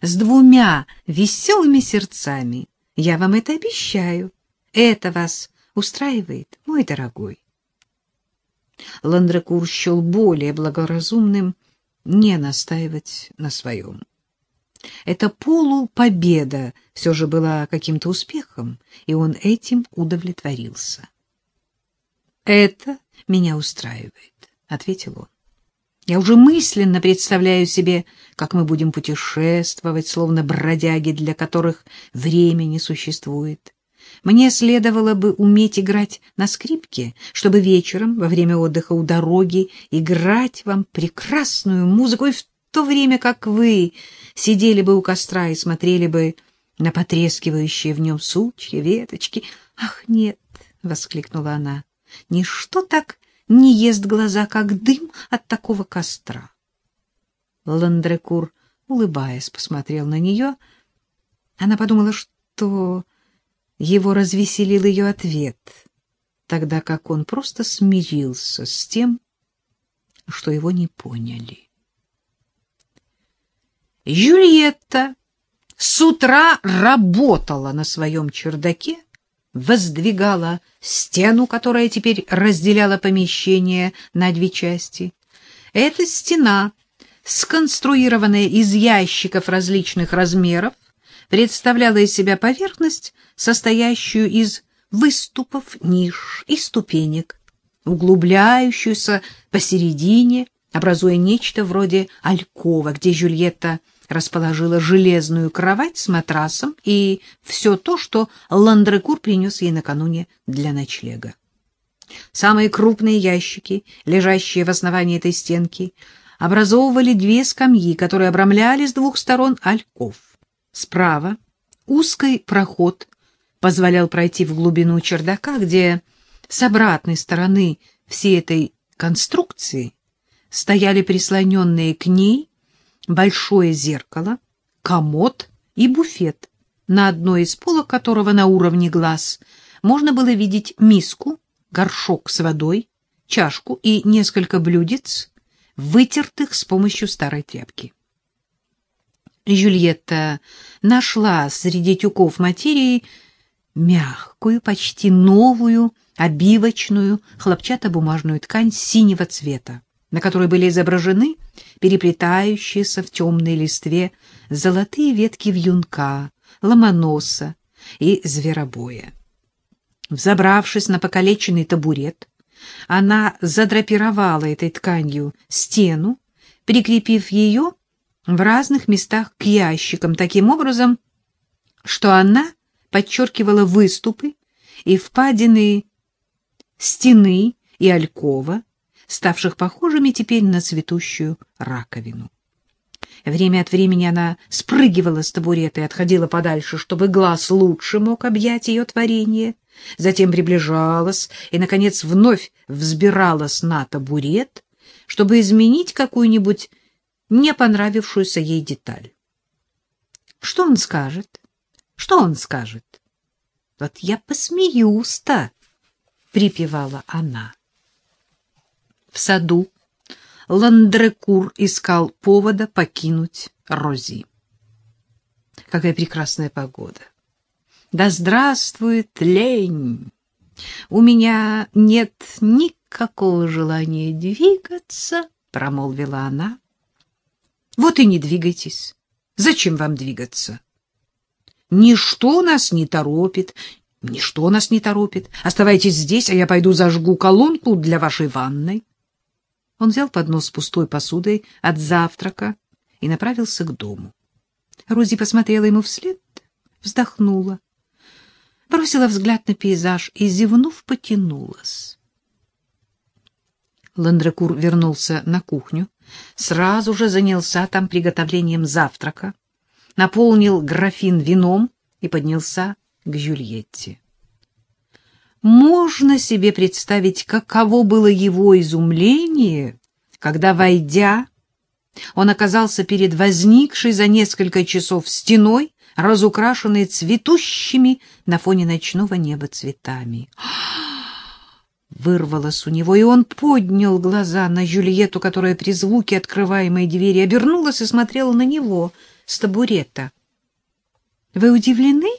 с двумя веселыми сердцами. Я вам это обещаю. Это вас устраивает, мой дорогой. Ландрекур счел более благоразумным не настаивать на своем. Эта полупобеда все же была каким-то успехом, и он этим удовлетворился. — Это меня устраивает, — ответил он. Я уже мысленно представляю себе, как мы будем путешествовать, словно бродяги, для которых время не существует. Мне следовало бы уметь играть на скрипке, чтобы вечером, во время отдыха у дороги, играть вам прекрасную музыку, и в то время как вы сидели бы у костра и смотрели бы на потрескивающие в нем сучья, веточки. — Ах, нет! — воскликнула она. — Ничто так не ест глаза, как дым от такого костра. Ландрекур, улыбаясь, посмотрел на нее. Она подумала, что его развеселил ее ответ, тогда как он просто смирился с тем, что его не поняли. Юльетта с утра работала на своем чердаке, воздвигала стену, которая теперь разделяла помещение на две части. Эта стена, сконструированная из ящиков различных размеров, представляла из себя поверхность, состоящую из выступов, ниш и ступенек, углубляющуюся посередине, образуя нечто вроде алькова, где Жюльетта расположила железную кровать с матрасом и все то, что Ландрекур принес ей накануне для ночлега. Самые крупные ящики, лежащие в основании этой стенки, образовывали две скамьи, которые обрамляли с двух сторон альков. Справа узкий проход позволял пройти в глубину чердака, где с обратной стороны всей этой конструкции стояли прислоненные к ней большое зеркало, комод и буфет, на одной из полок которого на уровне глаз можно было видеть миску, горшок с водой, чашку и несколько блюдец, вытертых с помощью старой тряпки. Жюльетта нашла среди тюков материи мягкую, почти новую, обивочную хлопчатобумажную ткань синего цвета на которой были изображены переплетающиеся в темной листве золотые ветки вьюнка, ломоноса и зверобоя. Взобравшись на покалеченный табурет, она задрапировала этой тканью стену, прикрепив ее в разных местах к ящикам таким образом, что она подчеркивала выступы и впадины стены и алькова, ставших похожими теперь на цветущую раковину. Время от времени она спрыгивала с табурета и отходила подальше, чтобы глаз лучше мог объять ее творение, затем приближалась и, наконец, вновь взбиралась на табурет, чтобы изменить какую-нибудь не понравившуюся ей деталь. Что он скажет? Что он скажет? Вот я посмеюсь-то, — припевала она. В саду Ландрекур искал повода покинуть Рози. Какая прекрасная погода! Да здравствует лень! У меня нет никакого желания двигаться, — промолвила она. Вот и не двигайтесь. Зачем вам двигаться? Ничто нас не торопит, ничто нас не торопит. Оставайтесь здесь, а я пойду зажгу колонку для вашей ванной. Он взял поднос с пустой посудой от завтрака и направился к дому. Рози посмотрела ему вслед, вздохнула, бросила взгляд на пейзаж и, зевнув, потянулась. Ландрекур вернулся на кухню, сразу же занялся там приготовлением завтрака, наполнил графин вином и поднялся к Жюльетте. Можно себе представить, каково было его изумление, когда, войдя, он оказался перед возникшей за несколько часов стеной, разукрашенной цветущими на фоне ночного неба цветами. Вырвалось у него, и он поднял глаза на Жюльету, которая при звуке открываемой двери обернулась и смотрела на него с табурета. — Вы удивлены?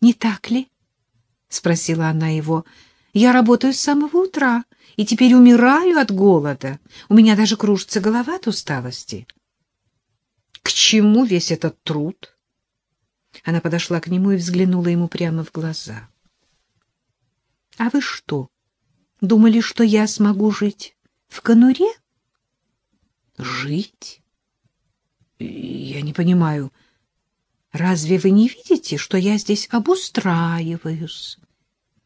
Не так ли? — спросила она его. — Я работаю с самого утра и теперь умираю от голода. У меня даже кружится голова от усталости. — К чему весь этот труд? Она подошла к нему и взглянула ему прямо в глаза. — А вы что, думали, что я смогу жить в конуре? — Жить? Я не понимаю. Разве вы не видите, что я здесь обустраиваюсь?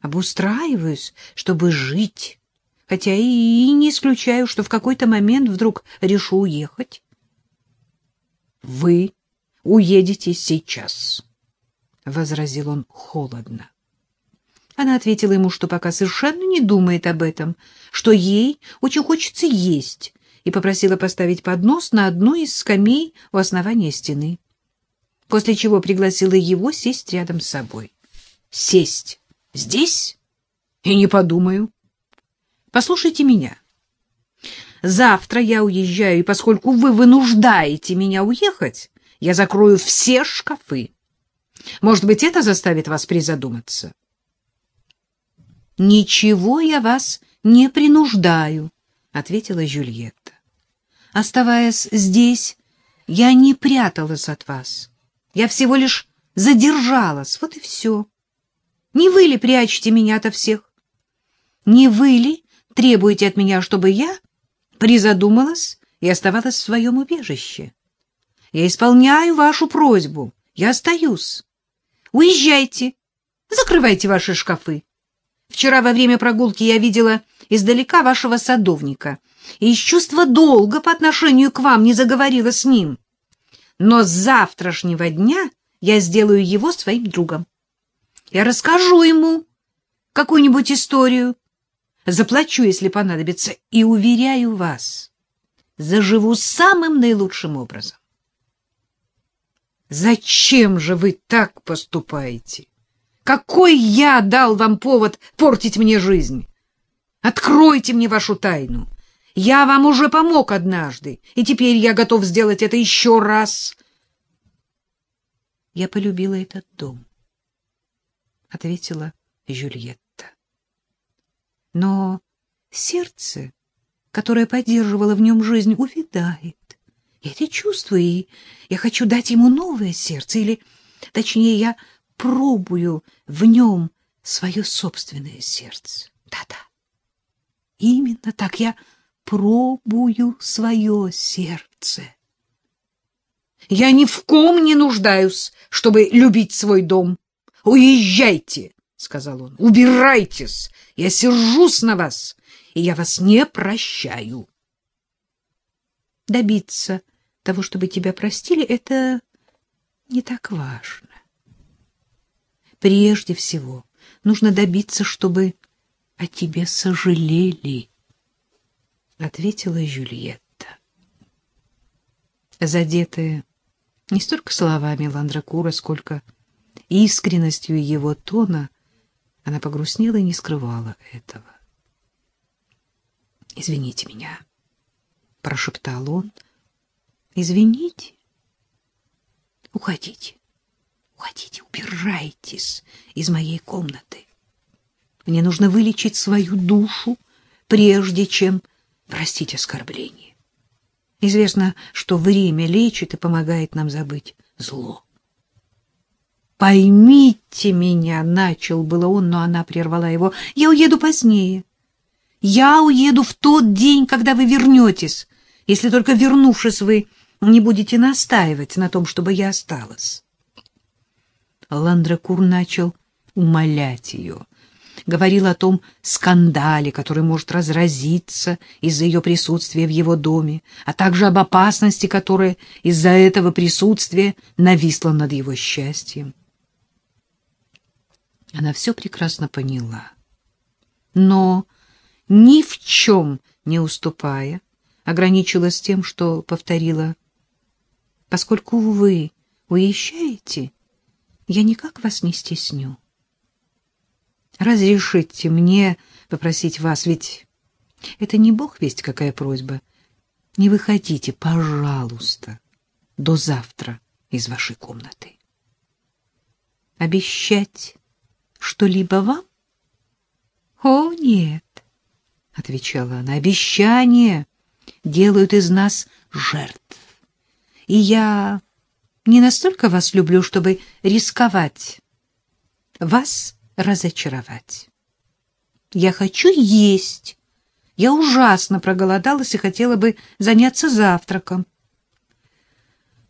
Обустраиваюсь, чтобы жить, хотя и не исключаю, что в какой-то момент вдруг решу уехать. Вы уедете сейчас, — возразил он холодно. Она ответила ему, что пока совершенно не думает об этом, что ей очень хочется есть, и попросила поставить поднос на одну из скамей у основания стены, после чего пригласила его сесть рядом с собой. «Сесть здесь? И не подумаю. Послушайте меня. Завтра я уезжаю, и поскольку вы вынуждаете меня уехать, я закрою все шкафы. Может быть, это заставит вас призадуматься?» «Ничего я вас не принуждаю», — ответила Жюльетта. Оставаясь здесь, я не пряталась от вас. Я всего лишь задержалась, вот и все. Не вы ли прячете меня ото всех? Не вы ли требуете от меня, чтобы я призадумалась и оставалась в своем убежище? Я исполняю вашу просьбу. Я остаюсь. Уезжайте. Закрывайте ваши шкафы. Вчера во время прогулки я видела издалека вашего садовника и из чувства долга по отношению к вам не заговорила с ним. Но с завтрашнего дня я сделаю его своим другом. Я расскажу ему какую-нибудь историю, заплачу, если понадобится, и, уверяю вас, заживу самым наилучшим образом. Зачем же вы так поступаете? Какой я дал вам повод портить мне жизнь? Откройте мне вашу тайну. Я вам уже помог однажды, и теперь я готов сделать это еще раз. Я полюбила этот дом, — ответила Жюльетта. Но сердце, которое поддерживало в нем жизнь, увядает. Я это чувствую, и я хочу дать ему новое сердце, или, точнее, я пробую в нем свое собственное сердце. Да-да, именно так я пробую свое сердце. Я ни в ком не нуждаюсь, чтобы любить свой дом. Уезжайте, — сказал он, — убирайтесь, я сержусь на вас, и я вас не прощаю. Добиться того, чтобы тебя простили, это не так важно. Прежде всего нужно добиться, чтобы о тебе сожалели. — ответила Жюльетта. Задетая не столько словами Ландракура, сколько искренностью его тона, она погрустнела и не скрывала этого. — Извините меня, — прошептал он. — Извините? Уходите, уходите, убирайтесь из моей комнаты. Мне нужно вылечить свою душу, прежде чем простить оскорбление. Известно, что время лечит и помогает нам забыть зло. «Поймите меня», — начал было он, но она прервала его. «Я уеду позднее. Я уеду в тот день, когда вы вернетесь, если только вернувшись вы не будете настаивать на том, чтобы я осталась». Ландракур начал умолять ее — говорил о том скандале, который может разразиться из-за ее присутствия в его доме, а также об опасности, которая из-за этого присутствия нависла над его счастьем. Она все прекрасно поняла, но ни в чем не уступая, ограничилась тем, что повторила, «Поскольку вы уезжаете, я никак вас не стесню». Разрешите мне попросить вас, ведь это не бог весть какая просьба. Не выходите, пожалуйста. до завтра из вашей комнаты. Обещать что-либо вам? О, нет, отвечала она. Обещания делают из нас жертв. И я не настолько вас люблю, чтобы рисковать вас разочаровать. Я хочу есть. Я ужасно проголодалась и хотела бы заняться завтраком.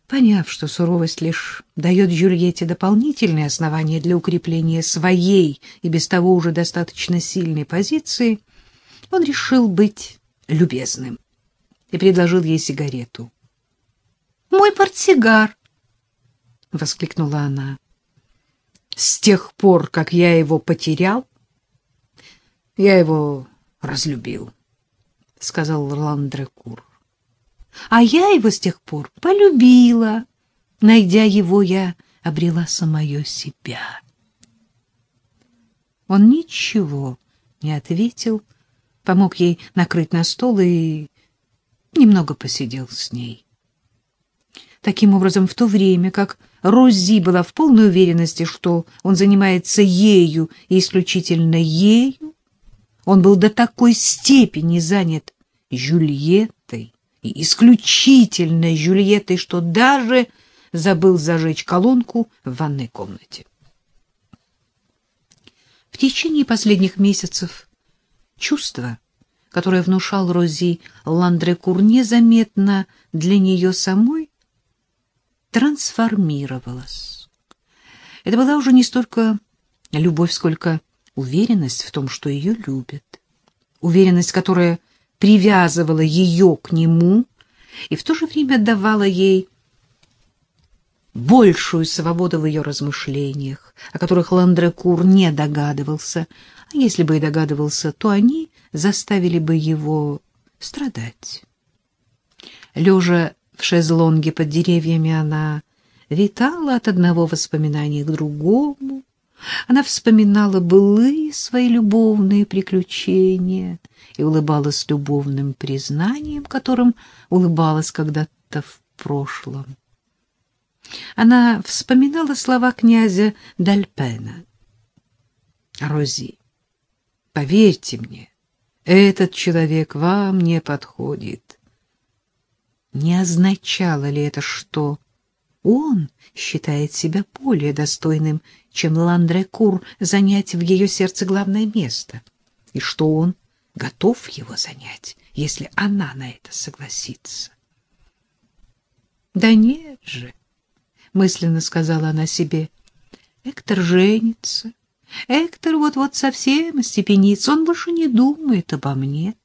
Поняв, что суровость лишь дает Джульетте дополнительные основания для укрепления своей и без того уже достаточно сильной позиции, он решил быть любезным и предложил ей сигарету. «Мой портсигар!» — воскликнула она. «С тех пор, как я его потерял, я его разлюбил», — сказал Ландрекур. «А я его с тех пор полюбила. Найдя его, я обрела самое себя». Он ничего не ответил, помог ей накрыть на стол и немного посидел с ней. Таким образом, в то время как Рози была в полной уверенности, что он занимается ею и исключительно ею, он был до такой степени занят Жюльеттой и исключительно Жюльеттой, что даже забыл зажечь колонку в ванной комнате. В течение последних месяцев чувство, которое внушал Рози Ландрекур незаметно для нее самой, трансформировалась. Это была уже не столько любовь, сколько уверенность в том, что ее любят. Уверенность, которая привязывала ее к нему и в то же время давала ей большую свободу в ее размышлениях, о которых Ландрекур не догадывался, а если бы и догадывался, то они заставили бы его страдать. Лежа в шезлонге под деревьями она витала от одного воспоминания к другому. Она вспоминала былые свои любовные приключения и улыбалась любовным признанием, которым улыбалась когда-то в прошлом. Она вспоминала слова князя Дальпена. «Рози, поверьте мне, этот человек вам не подходит. Не означало ли это, что он считает себя более достойным, чем Ландрекур, занять в ее сердце главное место, и что он готов его занять, если она на это согласится? «Да нет же», — мысленно сказала она себе, — «Эктор женится, Эктор вот-вот совсем остепенится, он больше не думает обо мне».